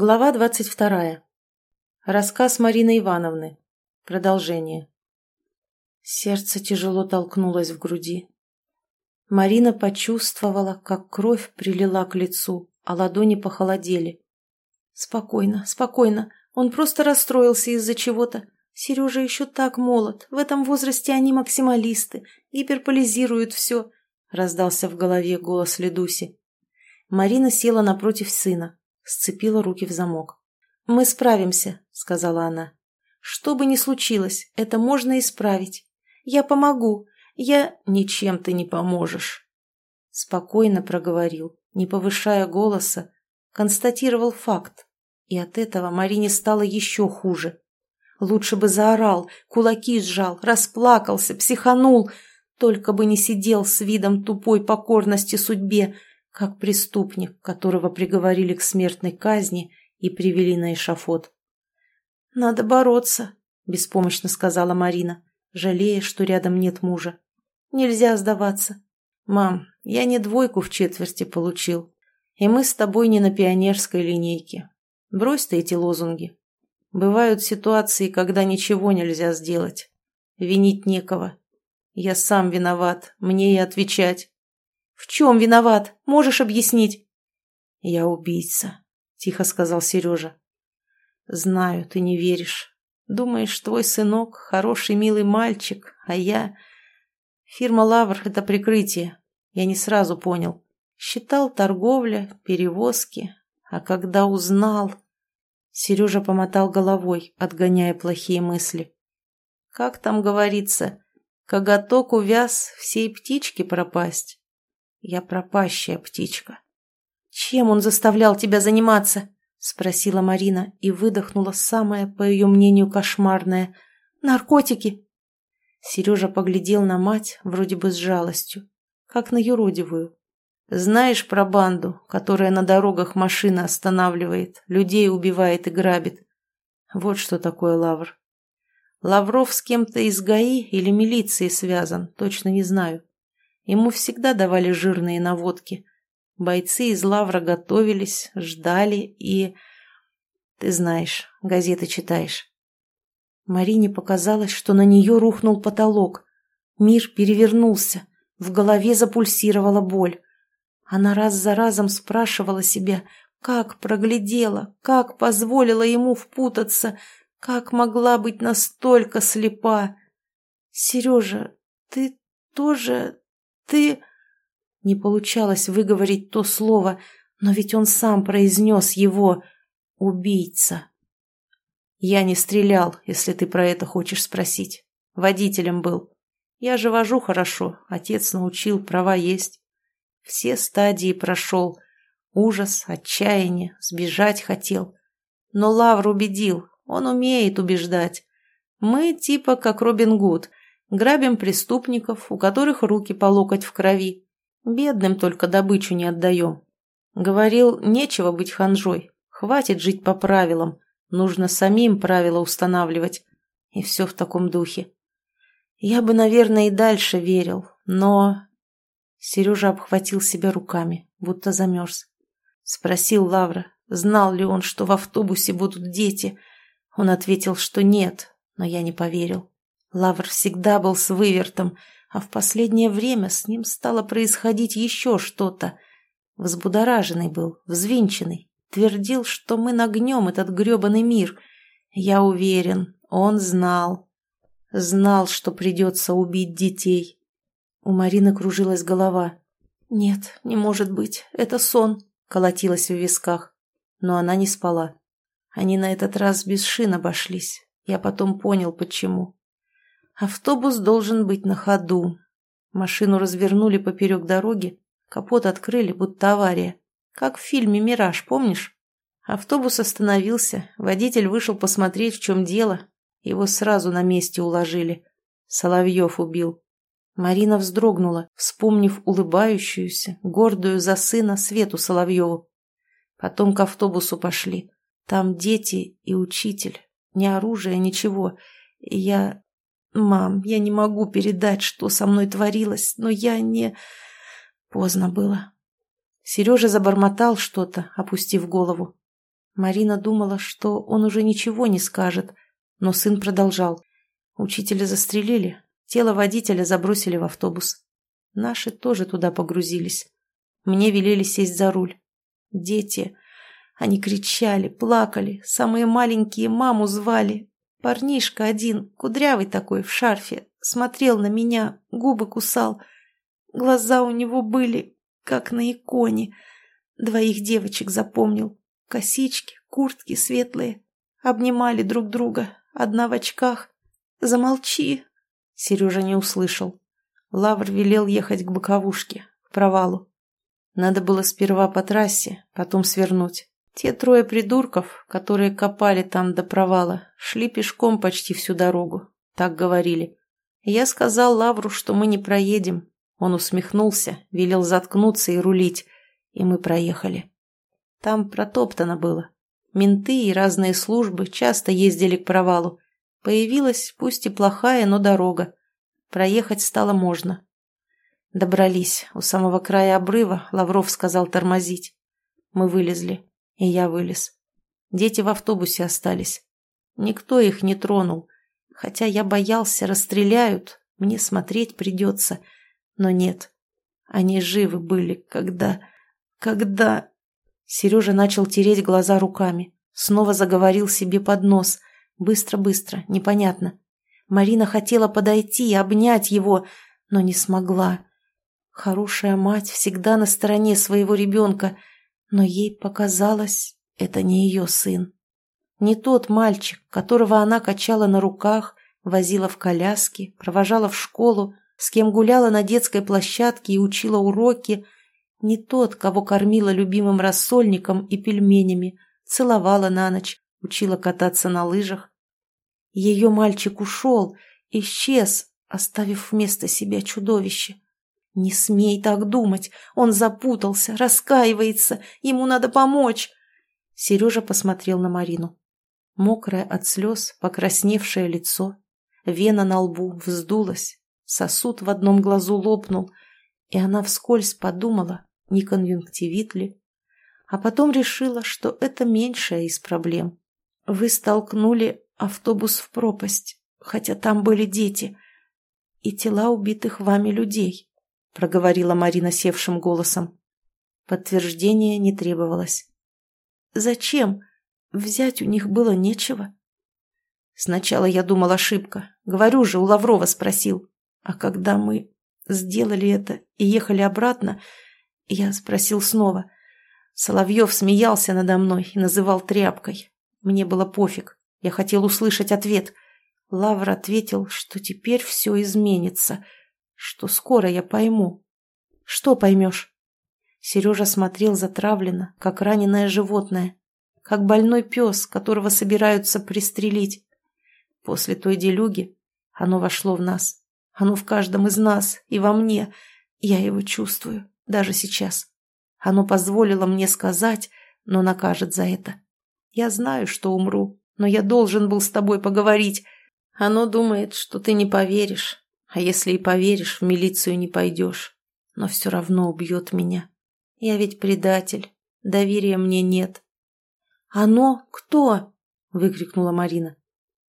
Глава двадцать вторая. Рассказ Марины Ивановны. Продолжение. Сердце тяжело толкнулось в груди. Марина почувствовала, как кровь прилила к лицу, а ладони похолодели. «Спокойно, спокойно. Он просто расстроился из-за чего-то. Сережа еще так молод. В этом возрасте они максималисты, гиперполизируют все», — раздался в голове голос Ледуси. Марина села напротив сына, сцепила руки в замок. «Мы справимся», — сказала она. «Что бы ни случилось, это можно исправить. Я помогу. Я... Ничем ты не поможешь». Спокойно проговорил, не повышая голоса, констатировал факт. И от этого Марине стало еще хуже. Лучше бы заорал, кулаки сжал, расплакался, психанул, только бы не сидел с видом тупой покорности судьбе, как преступник, которого приговорили к смертной казни и привели на эшафот. «Надо бороться», — беспомощно сказала Марина, жалея, что рядом нет мужа. «Нельзя сдаваться. Мам, я не двойку в четверти получил, и мы с тобой не на пионерской линейке. Брось ты эти лозунги. Бывают ситуации, когда ничего нельзя сделать. Винить некого. Я сам виноват, мне и отвечать. «В чем виноват? Можешь объяснить?» «Я убийца», — тихо сказал Сережа. «Знаю, ты не веришь. Думаешь, твой сынок — хороший, милый мальчик, а я...» «Фирма «Лавр» — это прикрытие. Я не сразу понял. Считал торговля, перевозки. А когда узнал...» Сережа помотал головой, отгоняя плохие мысли. «Как там говорится, коготок увяз, всей птички пропасть». Я пропащая птичка. «Чем он заставлял тебя заниматься?» — спросила Марина и выдохнула самое, по ее мнению, кошмарное. «Наркотики!» Сережа поглядел на мать вроде бы с жалостью, как на юродивую. «Знаешь про банду, которая на дорогах машины останавливает, людей убивает и грабит? Вот что такое Лавр. Лавров с кем-то из ГАИ или милиции связан, точно не знаю. Ему всегда давали жирные наводки. Бойцы из лавра готовились, ждали и... Ты знаешь, газеты читаешь. Марине показалось, что на нее рухнул потолок. Мир перевернулся, в голове запульсировала боль. Она раз за разом спрашивала себя, как проглядела, как позволила ему впутаться, как могла быть настолько слепа. «Сережа, ты тоже ты...» Не получалось выговорить то слово, но ведь он сам произнес его «убийца». «Я не стрелял, если ты про это хочешь спросить. Водителем был. Я же вожу хорошо, отец научил, права есть. Все стадии прошел. Ужас, отчаяние, сбежать хотел. Но Лавр убедил, он умеет убеждать. Мы типа как Робин Гуд, Грабим преступников, у которых руки по локоть в крови. Бедным только добычу не отдаем. Говорил, нечего быть ханжой. Хватит жить по правилам. Нужно самим правила устанавливать. И все в таком духе. Я бы, наверное, и дальше верил, но... Сережа обхватил себя руками, будто замерз. Спросил Лавра, знал ли он, что в автобусе будут дети. Он ответил, что нет, но я не поверил. Лавр всегда был с вывертом, а в последнее время с ним стало происходить еще что-то. Взбудораженный был, взвинченный, твердил, что мы нагнем этот гребаный мир. Я уверен, он знал. Знал, что придется убить детей. У Марины кружилась голова. «Нет, не может быть, это сон», — колотилась в висках. Но она не спала. Они на этот раз без шин обошлись. Я потом понял, почему. Автобус должен быть на ходу. Машину развернули поперек дороги, капот открыли, будто авария. Как в фильме «Мираж», помнишь? Автобус остановился, водитель вышел посмотреть, в чем дело. Его сразу на месте уложили. Соловьев убил. Марина вздрогнула, вспомнив улыбающуюся, гордую за сына Свету Соловьеву. Потом к автобусу пошли. Там дети и учитель. Ни оружия, ничего. Я «Мам, я не могу передать, что со мной творилось, но я не...» Поздно было. Сережа забормотал что-то, опустив голову. Марина думала, что он уже ничего не скажет, но сын продолжал. Учителя застрелили, тело водителя забросили в автобус. Наши тоже туда погрузились. Мне велели сесть за руль. Дети... Они кричали, плакали, самые маленькие маму звали. Парнишка один, кудрявый такой, в шарфе, смотрел на меня, губы кусал. Глаза у него были, как на иконе. Двоих девочек запомнил. Косички, куртки светлые. Обнимали друг друга, одна в очках. «Замолчи!» Сережа не услышал. Лавр велел ехать к боковушке, к провалу. Надо было сперва по трассе, потом свернуть. Те трое придурков, которые копали там до провала, шли пешком почти всю дорогу. Так говорили. Я сказал Лавру, что мы не проедем. Он усмехнулся, велел заткнуться и рулить. И мы проехали. Там протоптано было. Менты и разные службы часто ездили к провалу. Появилась, пусть и плохая, но дорога. Проехать стало можно. Добрались. У самого края обрыва Лавров сказал тормозить. Мы вылезли. И я вылез. Дети в автобусе остались. Никто их не тронул. Хотя я боялся, расстреляют, мне смотреть придется. Но нет. Они живы были, когда... Когда... Сережа начал тереть глаза руками. Снова заговорил себе под нос. Быстро-быстро, непонятно. Марина хотела подойти и обнять его, но не смогла. Хорошая мать всегда на стороне своего ребенка, но ей показалось, это не ее сын. Не тот мальчик, которого она качала на руках, возила в коляске, провожала в школу, с кем гуляла на детской площадке и учила уроки, не тот, кого кормила любимым рассольником и пельменями, целовала на ночь, учила кататься на лыжах. Ее мальчик ушел, исчез, оставив вместо себя чудовище. Не смей так думать, он запутался, раскаивается, ему надо помочь. Сережа посмотрел на Марину. Мокрое от слез, покрасневшее лицо, вена на лбу вздулась, сосуд в одном глазу лопнул, и она вскользь подумала, не конъюнктивит ли, а потом решила, что это меньшая из проблем. Вы столкнули автобус в пропасть, хотя там были дети и тела убитых вами людей, проговорила Марина севшим голосом. Подтверждения не требовалось. Зачем? Взять у них было нечего. Сначала я думал ошибка. Говорю же, у Лаврова спросил. А когда мы сделали это и ехали обратно, я спросил снова. Соловьев смеялся надо мной и называл тряпкой. Мне было пофиг. Я хотел услышать ответ. Лавр ответил, что теперь все изменится, что скоро я пойму. Что поймешь? Сережа смотрел затравленно, как раненое животное, как больной пес, которого собираются пристрелить. После той делюги оно вошло в нас. Оно в каждом из нас и во мне. Я его чувствую, даже сейчас. Оно позволило мне сказать, но накажет за это. Я знаю, что умру, но я должен был с тобой поговорить. Оно думает, что ты не поверишь, а если и поверишь, в милицию не пойдешь. Но все равно убьет меня. Я ведь предатель, доверия мне нет. «Оно кто?» — выкрикнула Марина.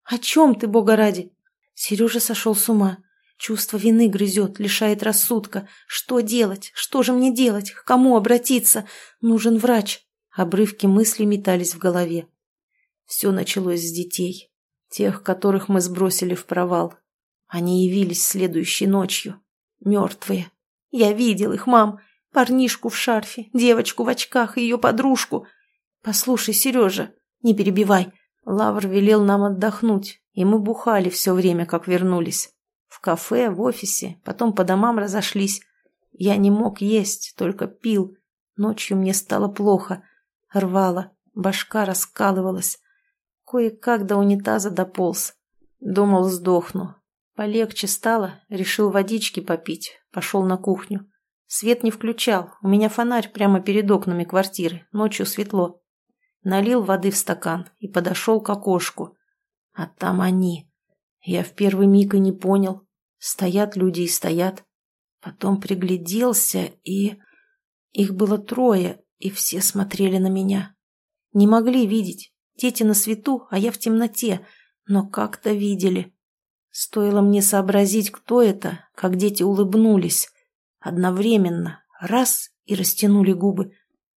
«О чем ты, бога ради?» Сережа сошел с ума. Чувство вины грызет, лишает рассудка. Что делать? Что же мне делать? К кому обратиться? Нужен врач. Обрывки мыслей метались в голове. Все началось с детей. Тех, которых мы сбросили в провал. Они явились следующей ночью. Мертвые. Я видел их, мам. Парнишку в шарфе, девочку в очках и ее подружку. Послушай, Сережа, не перебивай. Лавр велел нам отдохнуть, и мы бухали все время, как вернулись. В кафе, в офисе, потом по домам разошлись. Я не мог есть, только пил. Ночью мне стало плохо. Рвало, башка раскалывалась. Кое-как до унитаза дополз. Думал, сдохну. Полегче стало, решил водички попить. Пошел на кухню. Свет не включал, у меня фонарь прямо перед окнами квартиры, ночью светло. Налил воды в стакан и подошел к окошку. А там они. Я в первый миг и не понял. Стоят люди и стоят. Потом пригляделся, и... Их было трое, и все смотрели на меня. Не могли видеть. Дети на свету, а я в темноте. Но как-то видели. Стоило мне сообразить, кто это, как дети улыбнулись. Одновременно. Раз — и растянули губы.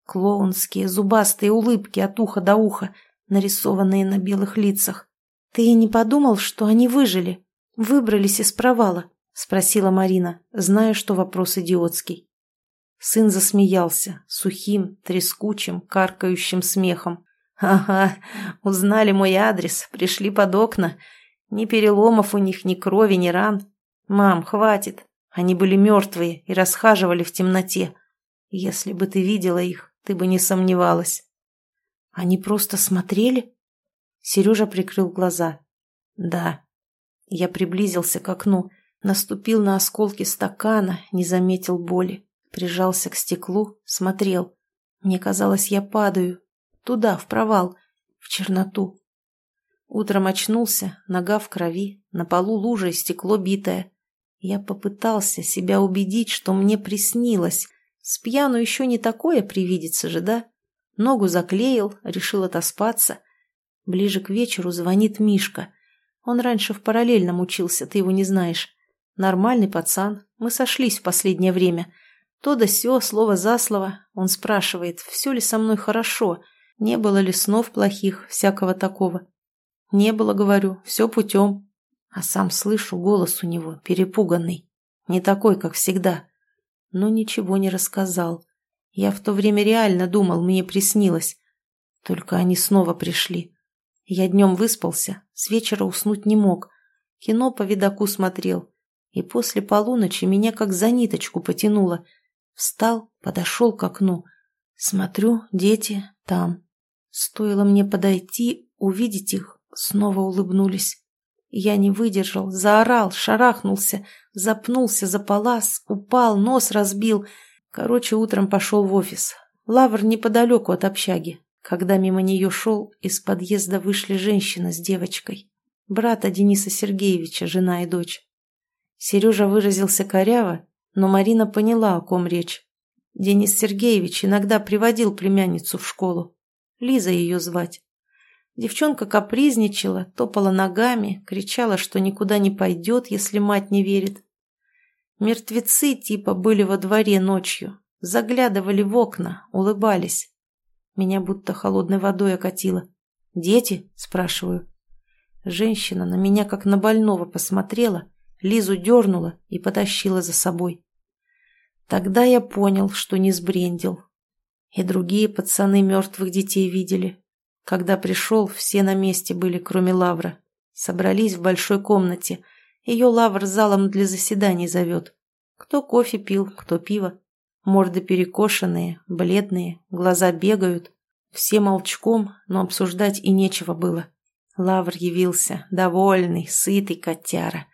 Клоунские, зубастые улыбки от уха до уха, нарисованные на белых лицах. «Ты не подумал, что они выжили? Выбрались из провала?» — спросила Марина, зная, что вопрос идиотский. Сын засмеялся, сухим, трескучим, каркающим смехом. «Ага, узнали мой адрес, пришли под окна. Ни переломов у них, ни крови, ни ран. Мам, хватит. Они были мертвые и расхаживали в темноте. Если бы ты видела их, ты бы не сомневалась». «Они просто смотрели?» Сережа прикрыл глаза. «Да». Я приблизился к окну, наступил на осколки стакана, не заметил боли. Прижался к стеклу, смотрел. Мне казалось, я падаю. Туда, в провал, в черноту. Утром очнулся, нога в крови, на полу лужа и стекло битое. Я попытался себя убедить, что мне приснилось. С пьяну еще не такое привидится же, да? Ногу заклеил, решил отоспаться. Ближе к вечеру звонит Мишка. Он раньше в параллельном учился, ты его не знаешь. Нормальный пацан, мы сошлись в последнее время. То да сё, слово за слово, он спрашивает, все ли со мной хорошо, не было ли снов плохих, всякого такого. Не было, говорю, все путем. А сам слышу голос у него, перепуганный, не такой, как всегда. Но ничего не рассказал. Я в то время реально думал, мне приснилось. Только они снова пришли. Я днем выспался, с вечера уснуть не мог. Кино по видаку смотрел. И после полуночи меня как за ниточку потянуло – Встал, подошел к окну. Смотрю, дети там. Стоило мне подойти, увидеть их, снова улыбнулись. Я не выдержал, заорал, шарахнулся, запнулся за палас, упал, нос разбил. Короче, утром пошел в офис. Лавр неподалеку от общаги. Когда мимо нее шел, из подъезда вышли женщина с девочкой. Брата Дениса Сергеевича, жена и дочь. Сережа выразился коряво но Марина поняла, о ком речь. Денис Сергеевич иногда приводил племянницу в школу. Лиза ее звать. Девчонка капризничала, топала ногами, кричала, что никуда не пойдет, если мать не верит. Мертвецы типа были во дворе ночью, заглядывали в окна, улыбались. Меня будто холодной водой окатило. «Дети?» – спрашиваю. Женщина на меня как на больного посмотрела Лизу дернула и потащила за собой. Тогда я понял, что не сбрендил. И другие пацаны мертвых детей видели. Когда пришел, все на месте были, кроме Лавра. Собрались в большой комнате. Ее Лавр залом для заседаний зовет. Кто кофе пил, кто пиво. Морды перекошенные, бледные, глаза бегают. Все молчком, но обсуждать и нечего было. Лавр явился, довольный, сытый котяра.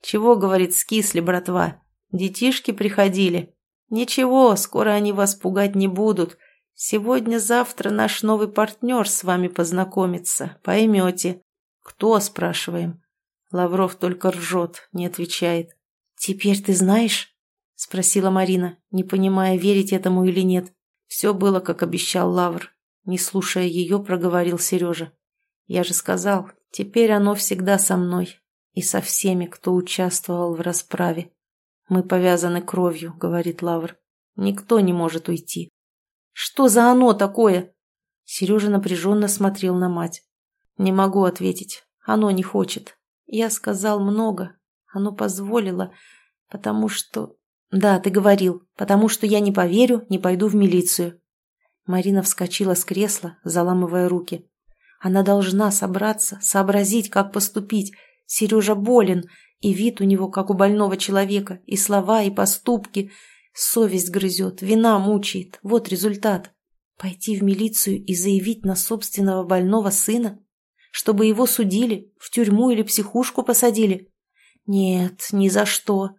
«Чего, — говорит, — скисли, братва? Детишки приходили. Ничего, скоро они вас пугать не будут. Сегодня-завтра наш новый партнер с вами познакомится, поймете». «Кто?» — спрашиваем. Лавров только ржет, не отвечает. «Теперь ты знаешь?» — спросила Марина, не понимая, верить этому или нет. Все было, как обещал Лавр. Не слушая ее, проговорил Сережа. «Я же сказал, теперь оно всегда со мной, и со всеми, кто участвовал в расправе. «Мы повязаны кровью», — говорит Лавр. «Никто не может уйти». «Что за оно такое?» Сережа напряженно смотрел на мать. «Не могу ответить. Оно не хочет. Я сказал много. Оно позволило, потому что...» «Да, ты говорил. Потому что я не поверю, не пойду в милицию». Марина вскочила с кресла, заламывая руки. Она должна собраться, сообразить, как поступить, Сережа болен, и вид у него, как у больного человека, и слова, и поступки. Совесть грызет, вина мучает. Вот результат. Пойти в милицию и заявить на собственного больного сына? Чтобы его судили, в тюрьму или психушку посадили? Нет, ни за что.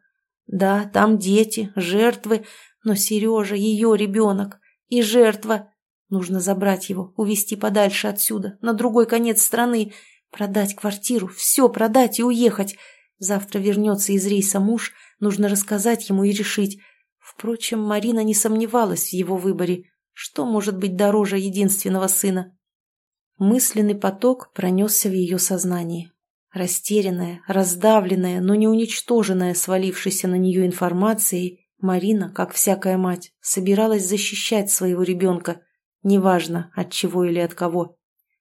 Да, там дети, жертвы, но Сережа ее ребенок и жертва. Нужно забрать его, увезти подальше отсюда, на другой конец страны, Продать квартиру, все продать и уехать. Завтра вернется из рейса муж, нужно рассказать ему и решить. Впрочем, Марина не сомневалась в его выборе. Что может быть дороже единственного сына? Мысленный поток пронесся в ее сознании. Растерянная, раздавленная, но не уничтоженная свалившейся на нее информацией, Марина, как всякая мать, собиралась защищать своего ребенка, неважно от чего или от кого.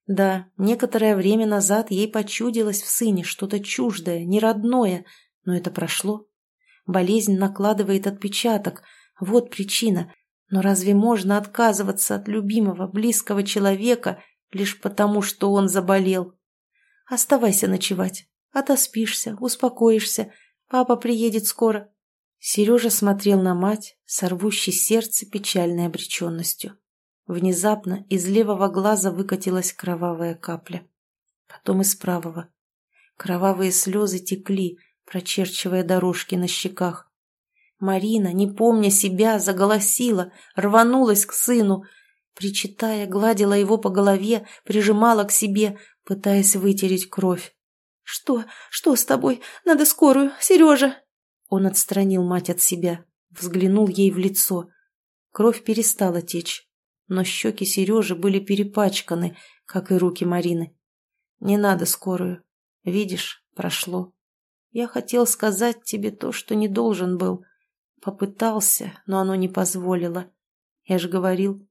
Да, некоторое время назад ей почудилось в сыне что-то чуждое, неродное, но это прошло. Болезнь накладывает отпечаток, вот причина. Но разве можно отказываться от любимого, близкого человека лишь потому, что он заболел? Оставайся ночевать. Отоспишься, успокоишься. Папа приедет скоро. Сережа смотрел на мать, сорвущей сердце печальной обреченностью. Внезапно из левого глаза выкатилась кровавая капля. Потом из правого. Кровавые слезы текли, прочерчивая дорожки на щеках. Марина, не помня себя, заголосила, рванулась к сыну. Причитая, гладила его по голове, прижимала к себе, пытаясь вытереть кровь. «Что? Что с тобой? Надо скорую! Сережа!» Он отстранил мать от себя, взглянул ей в лицо. Кровь перестала течь, но щеки Сережи были перепачканы, как и руки Марины. «Не надо скорую. Видишь, прошло. Я хотел сказать тебе то, что не должен был. Попытался, но оно не позволило. Я же говорил,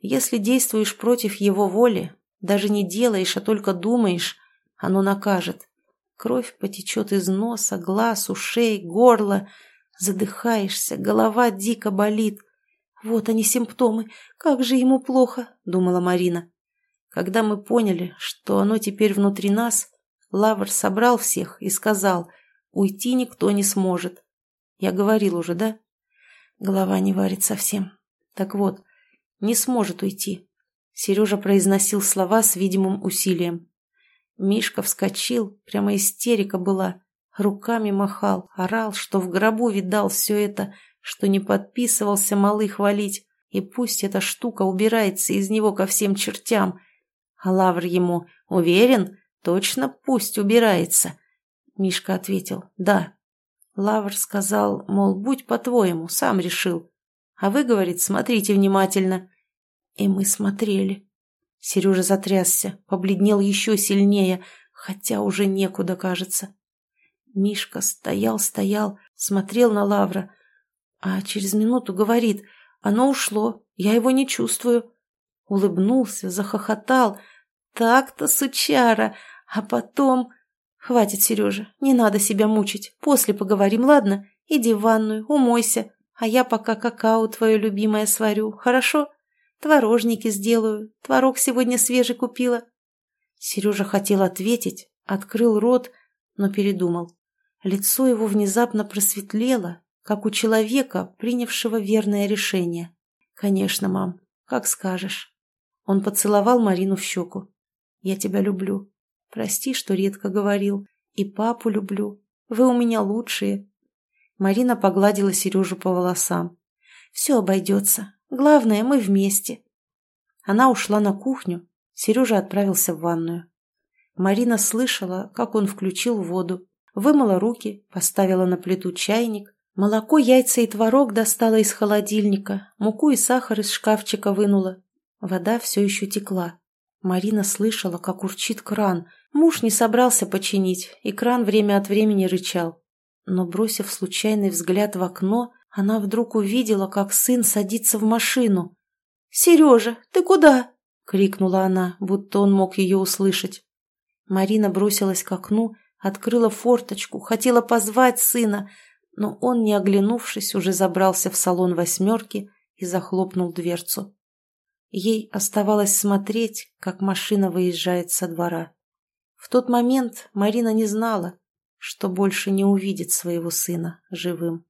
если действуешь против его воли, даже не делаешь, а только думаешь, оно накажет. Кровь потечет из носа, глаз, ушей, горла. Задыхаешься, голова дико болит. Вот они симптомы. Как же ему плохо, думала Марина. Когда мы поняли, что оно теперь внутри нас, Лавр собрал всех и сказал, уйти никто не сможет. Я говорил уже, да? Голова не варит совсем. Так вот, не сможет уйти. Сережа произносил слова с видимым усилием. Мишка вскочил, прямо истерика была. Руками махал, орал, что в гробу видал все это, что не подписывался малый хвалить, и пусть эта штука убирается из него ко всем чертям. А Лавр ему «Уверен? Точно пусть убирается?» Мишка ответил «Да». Лавр сказал, мол, будь по-твоему, сам решил. А вы, говорит, смотрите внимательно. И мы смотрели. Сережа затрясся, побледнел еще сильнее, хотя уже некуда, кажется. Мишка стоял-стоял, смотрел на Лавра, а через минуту говорит, оно ушло, я его не чувствую. Улыбнулся, захохотал. Так-то, сучара, а потом... Хватит, Сережа, не надо себя мучить, после поговорим, ладно? Иди в ванную, умойся, а я пока какао твое любимое сварю, хорошо? Творожники сделаю, творог сегодня свежий купила. Сережа хотел ответить, открыл рот, но передумал. Лицо его внезапно просветлело, как у человека, принявшего верное решение. «Конечно, мам, как скажешь». Он поцеловал Марину в щеку. «Я тебя люблю. Прости, что редко говорил. И папу люблю. Вы у меня лучшие. Марина погладила Сережу по волосам. «Все обойдется. Главное, мы вместе». Она ушла на кухню. Сережа отправился в ванную. Марина слышала, как он включил воду, вымыла руки, поставила на плиту чайник, молоко, яйца и творог достала из холодильника, муку и сахар из шкафчика вынула. Вода все еще текла. Марина слышала, как урчит кран. Муж не собрался починить, и кран время от времени рычал но, бросив случайный взгляд в окно, она вдруг увидела, как сын садится в машину. «Сережа, ты куда?» — крикнула она, будто он мог ее услышать. Марина бросилась к окну, открыла форточку, хотела позвать сына, но он, не оглянувшись, уже забрался в салон восьмерки и захлопнул дверцу. Ей оставалось смотреть, как машина выезжает со двора. В тот момент Марина не знала, что больше не увидит своего сына живым.